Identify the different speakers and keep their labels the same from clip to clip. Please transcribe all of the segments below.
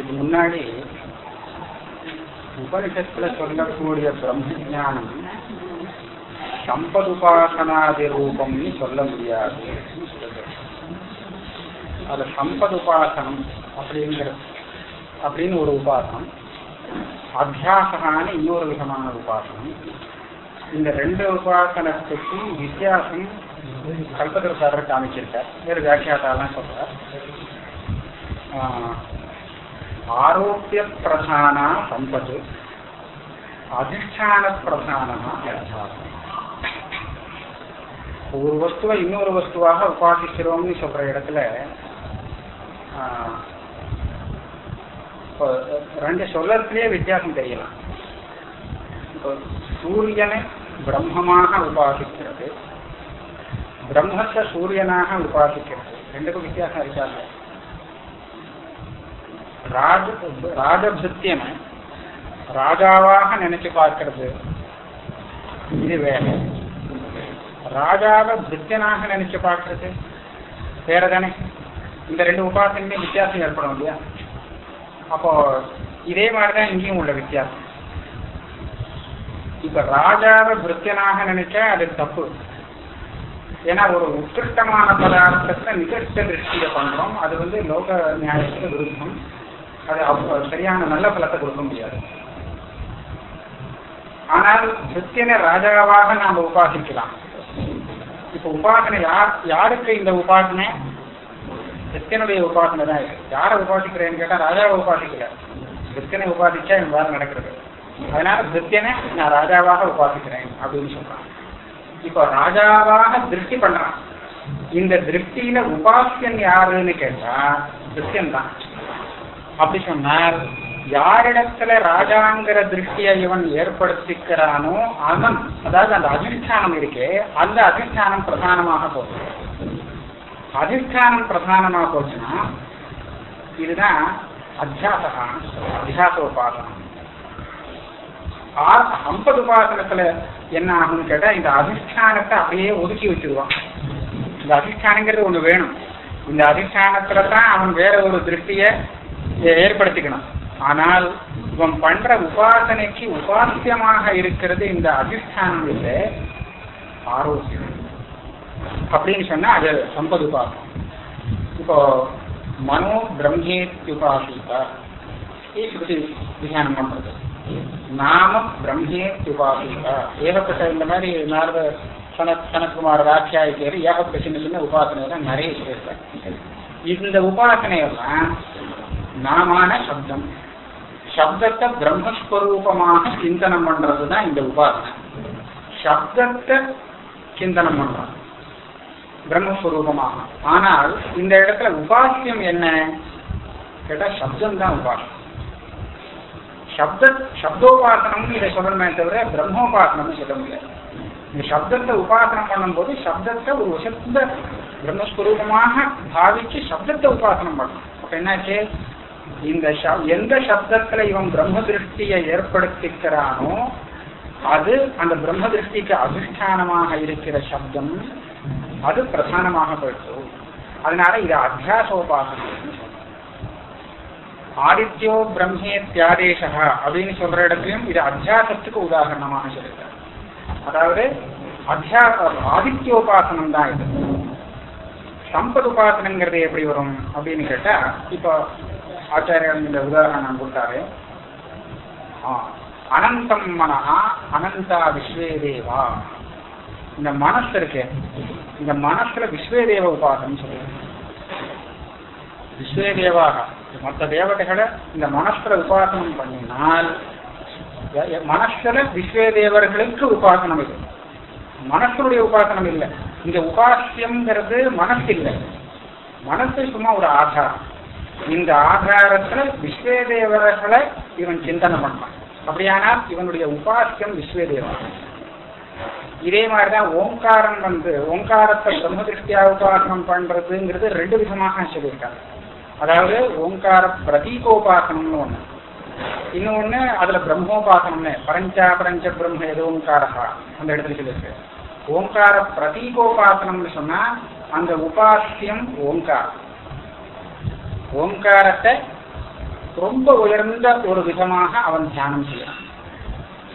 Speaker 1: இதுக்கு முன்னாடி உபனிஷத்துல சொல்லக்கூடிய பிரம்ம ஞானம் சம்பதுபாசனாதி ரூபம்னு சொல்ல முடியாது. அது சம்பதுபாசனம் அப்படிங்கிற அப்படின்னு ஒரு உபாசனம் அத்தியாசகான இன்னொரு விதமான உபாசனம். இந்த ரெண்டு உபாசனத்துக்கும் வித்தியாசம் கல்பதற்காரர் காமிச்சிருக்கார். வேறு வியாக்கியாத்தாலாம் சொல்றார். ஆஹ், ஆரோக்கிய பிரதானா சம்பத்து அதிஷ்டான பிரதானமா அத்தியாசம் ஒரு வஸ்துவை இன்னொரு வஸ்துவாக உபாசிக்கிறோம்னு சொல்ற இடத்துல இப்போ ரெண்டு சொல்லத்திலேயே வித்தியாசம் தெரியலாம் இப்போ சூரியனை பிரம்மமாக உபாசிக்கிறது பிரம்மத்தை சூரியனாக உபாசிக்கிறது. ரெண்டுக்கும் வித்தியாசம் இருக்காங்க ராஜ ராஜபிருத்தியனை ராஜாவாக நினைச்சு பார்க்கிறது. இது வேற. ராஜாவை பிருத்தியனாக நினைச்சு பார்க்கறது. வேற தானே இந்த ரெண்டு உபாசனையுமே வித்தியாசம் ஏற்படும் இல்லையா? அப்போ இதே மாதிரிதான் இங்கேயும் உள்ள வித்தியாசம். இப்ப ராஜாவை பிருத்தியனாக நினைச்சா அது தப்பு. ஏன்னா ஒரு உத்கிருஷ்டமான பதார்த்தத்தை நிகழ்த்த திருஷ்டியை பண்றோம். அது வந்து லோக நியாயத்துக்கு விருப்பம். அது சரியான நல்ல பலத்தை கொடுக்க முடியாது. ஆனால் பிருத்தியனை ராஜாவாக நாம் உபாசிக்கலாம். இப்ப உபாசனை யார் யாருக்கு இந்த உபாசனை? கிறிஸ்தனுடைய உபாசனை தான் இது. யாரை உபாசிக்கிறேன்னு கேட்டா ராஜாவை உபாசிக்கல. கிறிஸ்தனை உபாசிச்சா இந்த வாரம் நடக்கிறது. அதனால கிறிஸ்தியனை நான் ராஜாவாக உபாசிக்கிறேன் அப்படின்னு சொல்றான். இப்போ ராஜாவாக திருப்தி பண்றான். இந்த திருப்தியில உபாசியன் யாருன்னு கேட்டா கிறிஸ்தியன் தான். அப்படி சொன்னார். யாரிடத்துல ராஜாங்கிற திருஷ்டியை இவன் ஏற்படுத்திக்கிறானோ அவன் அதாவது அந்த அதிஷ்டானம் இருக்கே அந்த அதிஷ்டானம் பிரதானமாக போகும் அதிஷ்டானம் பிரதானமாக போச்சுன்னா இதுதான் அத்தியாசகா அத்தியாச உபாசனம் ஐம்பது உபாசனத்துல என்ன ஆகும்னு கேட்டா இந்த அதிஷ்டானத்தை அப்படியே ஒதுக்கி வச்சிருவான். இந்த அதிஷ்டானங்கிறது ஒண்ணு வேணும். இந்த அதிஷ்டானத்துல தான் அவன் வேற ஒரு திருஷ்டிய ஏற்படுத்திக்கணும். ஆனால் இவன் பண்ற உபாசனைக்கு உபாசியமாக இருக்கிறது இந்த அதிஷ்டானம் இல்லை ஆரோக்கியம். அப்படின்னு சொன்னா அது சம்பது உபாசனம் இப்போ மனோ பிரம்மேத்யுபாசிதா. இப்படி தியானம் பண்றது. நாம பிரம்மேத்யுபாசிதா. ஏகப்பட்ட இந்த மாதிரி நாரத சனத் சனத்குமார் ராட்சியாயிட்டேரு ஏகப்பட்ட சின்ன சின்ன உபாசனை நிறைய சொல்லியிருக்காரு இந்த உபாசனையெல்லாம் நாமான சப்தம். சப்தத்தை பிரம்மஸ்வரூபமாக சிந்தனம் பண்றதுதான் இந்த உபாசனை. சப்தத்தை சிந்தனம் பண்றோம். பிரம்மஸ்வரூபமாக. ஆனால் இந்த இடத்துல உபாசியம் என்ன? கேட்டா சப்தம் தான் உபாசனம் சப்த சப்தோபாசனம் இதை சொல்லணுமே தவிர பிரம்மோபாசனம்னு சொல்ல முடியாது. இந்த சப்தத்தை உபாசனம் பண்ணும்போது சப்தத்தை ஒரு உசத்த பிரம்மஸ்வரூபமாக பாவிச்சு சப்தத்தை உபாசனம் பண்ணணும். அப்ப என்னாச்சு? இந்த எந்த சப்தத்துல இவன் பிரம்ம திருஷ்டியை ஏற்படுத்திக்கிறானோ அது அந்த பிரம்ம திருஷ்டிக்கு அதிஷ்டானமாக இருக்கிற சப்தம் அது பிரதானமாக போயிடுச்சு. அதனால இது அத்தியாசோபாசனம். ஆதித்யோ பிரம்மே தியாதேசா அப்படின்னு சொல்ற இடத்துலயும் இது அத்தியாசத்துக்கு உதாரணமாக சொல்லிருக்காரு அதாவது அத்தியாச ஆதித்யோபாசனம் தான் இது. சம்பத் உபாசனங்கிறது எப்படி வரும் அப்படின்னு கேட்டா இப்போ ஆச்சாரியன் இந்த உதாரணம் கொடுத்தாரு. ஆ, அனந்தம் மனஹா அனந்தா விஸ்வே தேவா இந்த மனசு இருக்கு இந்த மனசுல விஸ்வே தேவ உபாசனம் சொல்லுவாங்க விஸ்வே தேவாக மற்ற தேவதைகளை இந்த மனசுல உபாசனம் பண்ணினால் மனசுல விஸ்வே தேவர்களுக்கு உபாசனம் இல்லை. மனசுடைய உபாசனம் இல்லை. இந்த உபாசியம்ங்கிறது மனசில்லை. மனசு சும்மா ஒரு ஆதாரம். இந்த ஆதாரத்துல விஸ்வேதேவர்களை இவன் சிந்தனை பண்ணான் அப்படியானால் இவனுடைய உபாசியம் விஸ்வேதேவன். இதே மாதிரிதான் ஓங்காரம் வந்து ஓங்காரத்தை பிரம்ம திருஷ்டியா உபாசனம் பண்றதுங்கிறது ரெண்டு விதமாக சொல்லியிருக்காங்க அதாவது ஓங்கார பிரதீகோபாசனம்னு ஒண்ணு. இன்னொன்னு அதுல பிரம்மோபாசனம்னு பரஞ்சா பரஞ்ச பிரம்ம எது ஓங்காரா அந்த இடத்துல சொல்லியிருக்கு. ஓங்கார பிரதீகோபாசனம்னு சொன்னா அந்த உபாசியம் ஓங்கார் ஓங்காரத்தை ரொம்ப உயர்ந்த ஒரு விதமாக அவன் தியானம் செய்யறான்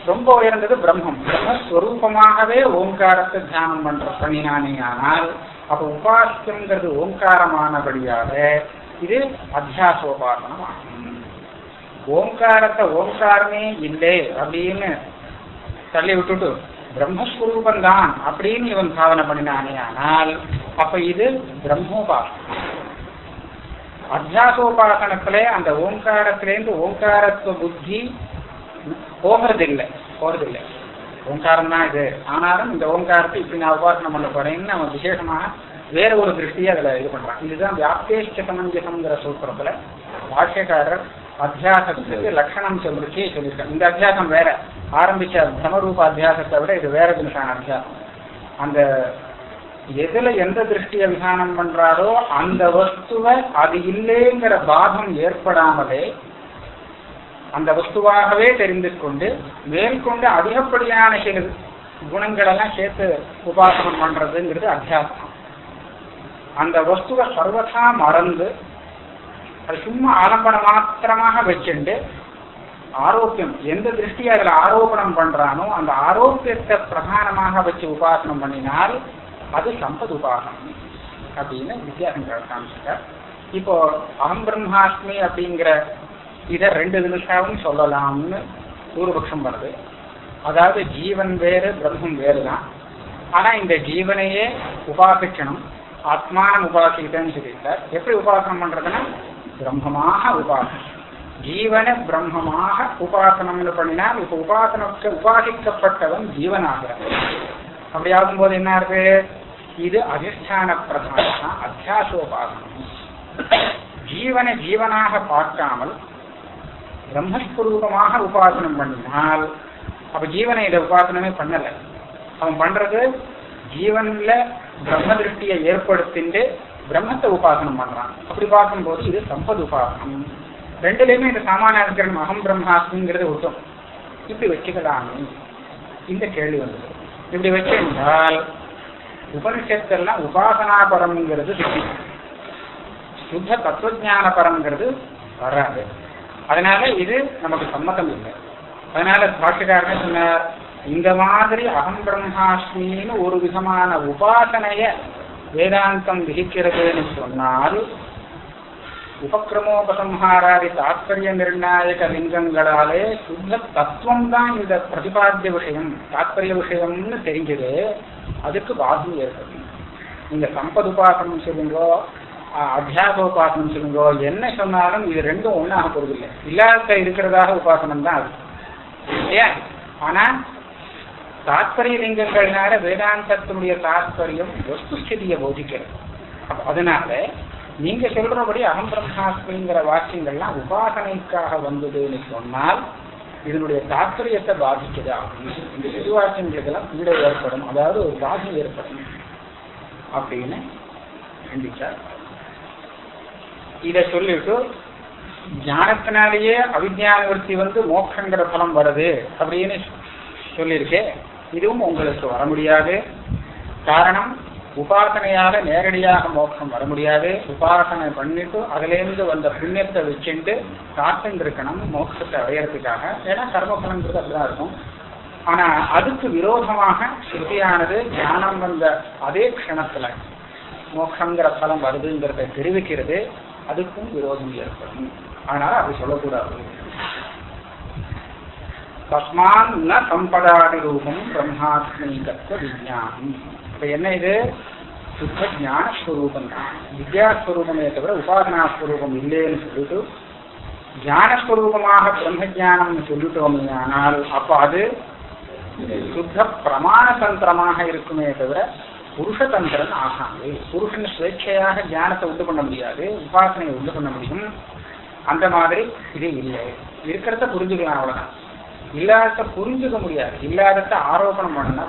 Speaker 1: ரொம்ப உயர்ந்தது பிரம்மம். பிரம்மஸ்வரூபமாகவே ஓங்காரத்தை தியானம் பண்ற பண்ணினானே ஆனால் அப்ப உபாசியம்ங்கிறது ஓங்காரமானபடியாக இது அத்தியாசோபாசனம் ஆகும். ஓங்காரத்தை ஓங்காரமே இல்லை அப்படின்னு தள்ளி விட்டுட்டு பிரம்மஸ்வரூபம் தான் அப்படின்னு இவன் சாதனை பண்ணினானே ஆனால் அப்ப இது பிரம்மோபாசனம் அத்தியாசோபாசனத்திலே அந்த ஓங்காரத்திலேருந்து ஓங்காரத்துவ புத்தி போகிறதில்லை போறதில்லை. ஓங்காரம் தான் இது. ஆனாலும் இந்த ஓங்காரத்தை இப்படி நான் உபாசனம் பண்ண போறேன்னு அவன் விசேஷமாக வேற ஒரு திருஷ்டியை அதுல இது பண்றான். இதுதான் வியாப்தேஷ்ட சமஞ்சசம்ங்கிற சூத்திரத்துல பாஷ்யக்காரர் அத்தியாசத்துக்கு லட்சணம் சொல்லிச்சு சொல்லியிருக்கேன் இந்த அத்தியாசம் வேற. ஆரம்பிச்ச பிரமரூப அத்தியாசத்தை விட இது வேற தினசான அத்தியாசம். அந்த எதுல எந்த திருஷ்டியை விசானம் பண்றாரோ அந்த வஸ்துவை அது இல்லைங்கிற பாதம் ஏற்படாமலே அந்த வஸ்துவாகவே தெரிந்து கொண்டு மேற்கொண்டு அதிகப்படியான சில குணங்களெல்லாம் சேர்த்து உபாசனம் பண்றதுங்கிறது அத்தியாசம். அந்த வஸ்துவை சர்வதா மறந்து அது சும்மா ஆலம்பனம் மாத்திரமாக வச்சுண்டு ஆரோக்கியம் எந்த திருஷ்டியை அதில் ஆரோபணம் பண்றானோ அந்த ஆரோக்கியத்தை பிரதானமாக வச்சு உபாசனம் பண்ணினால் அது சம்பத் உபாசனம் அப்படின்னு வித்தியாசம் காமிச்சிட்டார் இப்போ அகம் பிரம்மாஸ்மி அப்படிங்கிற இதை ரெண்டு நிமிஷாவும் சொல்லலாம்னு பூர்வபக்ஷம் வருது. அதாவது ஜீவன் வேறு பிரம்மம் வேறு தான் ஆனால் இந்த ஜீவனையே உபாசிக்கணும். ஆத்மானம் உபாசிக்கிட்டேன்னு சொல்லியிருக்கார். எப்படி உபாசனம் பண்ணுறதுன்னா பிரம்மமாக உபாசனம். ஜீவன பிரம்மமாக உபாசனம்னு பண்ணினால் இப்ப உபாசனக்கு உபாசிக்கப்பட்டவன் ஜீவனாகிறான். அப்படி ஆகும்போது என்ன இருக்கு இது அதிஷ்டான பிரதான அத்தியாசோபாசனம். ஜீவனை ஜீவனாக பார்க்காமல் பிரம்மஸ்வரூபமாக உபாசனம் பண்ணினால் அப்ப ஜீவனை இதை உபாசனமே பண்ணலை. அவன் பண்றது ஜீவன்ல பிரம்ம திருஷ்டியை ஏற்படுத்திட்டு பிரம்மத்தை உபாசனம் பண்றான். அப்படி பார்க்கும்போது இது சம்பத் உபாசனம். ரெண்டுலயுமே இந்த சாமானிய அகம் பிரம்மாஸ்மிங்கிறது விட்டோம் இப்படி வச்சுக்கலாமே. இந்த கேள்வி வந்தது. இப்படி வச்சிருந்தால் உபனிஷத்தெல்லாம் உபாசனா பரம்ங்கிறது சுத்தி. சுத்த தத்துவஜான பரம்ங்கிறது வராது. அதனால இது நமக்கு சம்மதம் இல்லை. அதனால பாட்டுக்காரங்க சொன்னார் இந்த மாதிரி அகம் பிரம்மாஸ்மின்னு ஒரு விதமான உபாசனைய வேதாந்தம் விதிக்கிறதுன்னு சொன்னால் உபக்கிரமோபசம்ஹாராதி தாத்பரிய நிர்ணாயக லிங்கங்களாலே சுத்த தத்துவம் தான் இந்த பிரதிபாத்திய விஷயம் தாத்பரிய விஷயம்னு தெரிஞ்சது. அதுக்கு வாசம் ஏற்படும். நீங்க சம்பதுபாசனம் சொல்லுங்கோ அத்தியாச உபாசனம் சொல்லுங்கோ என்ன சொன்னாலும் இது ரெண்டும் ஒன்றாக போறதில்லை. இல்லாத இருக்கிறதாக உபாசனம் தான் அது. இல்லையா? ஆனா தாத்பரிய லிங்கங்கள்னால வேதாந்தத்தினுடைய தாத்பரியம் வஸ்துஸ்திதியை போதிக்கிறது. அப்ப அதனால நீங்க சொல்றபடி அகம் பிரம்மாஸ்மிங்கிற வாக்கியங்கள்லாம் உபாசனைக்காக வந்ததுன்னு சொன்னால் இதனுடைய தாத்பரியத்தை பாதிக்குது ஆகும் இந்த சிறுவாக்கியங்களுக்கெல்லாம் பீடை ஏற்படும். அதாவது ஒரு பாதிப்பு ஏற்படும் அப்படின்னு சிந்திச்சார். இதை சொல்லிட்டு ஞானத்தினாலேயே அவிஜான வந்து மோட்சங்கிற பலம் வருது அப்படின்னு சொல்லியிருக்கேன் இதுவும் உங்களுக்கு வர முடியாது. காரணம் உபாசனையாக நேரடியாக மோட்சம் வர முடியாது. உபாசனை பண்ணிட்டு அதுலேருந்து வந்த புண்ணியத்தை வச்சுட்டு காத்துட்டு இருக்கணும் மோட்சத்தை அடையிறதுக்காக. ஏன்னா கர்மபலங்கிறது அப்படிதான் இருக்கும். ஆனா அதுக்கு விரோதமாக ஸ்ருதியானது ஞானம் வந்த அதே க்ஷணத்துல மோட்சங்கிற பலம் வருதுங்கிறத தெரிவிக்கிறது. அதுக்கும் விரோதம் ஏற்படும். ஆனால் அது சொல்லக்கூடாது. தஸ்மான் ந சம்பதாதி ரூபம் பிரம்மாத்மீகத்துவ விஜயானம் இப்போ என்ன இது? சுத்த ஞானஸ்வரூபம் தான் வித்யாஸ்வரூபமே தவிர உபாசனாஸ்வரூபம் இல்லைன்னு சொல்லிட்டு ஞானஸ்வரூபமாக பிரம்ம ஜானம்னு சொல்லிட்டோமே ஆனால் அப்போ அது சுத்த பிரமாண தந்திரமாக இருக்குமே தவிர புருஷதந்திரன் ஆகாது. புருஷன் சுவேட்சையாக ஞானத்தை உண்டு பண்ண முடியாது உபாசனையை உண்டு பண்ண முடியும். அந்த மாதிரி இது இல்லை. இருக்கிறத புரிஞ்சுக்கலாம் அவ்வளோதான் இல்லாத புரிஞ்சுக்க முடியாது. இல்லாதத ஆரோபணம் பண்ணா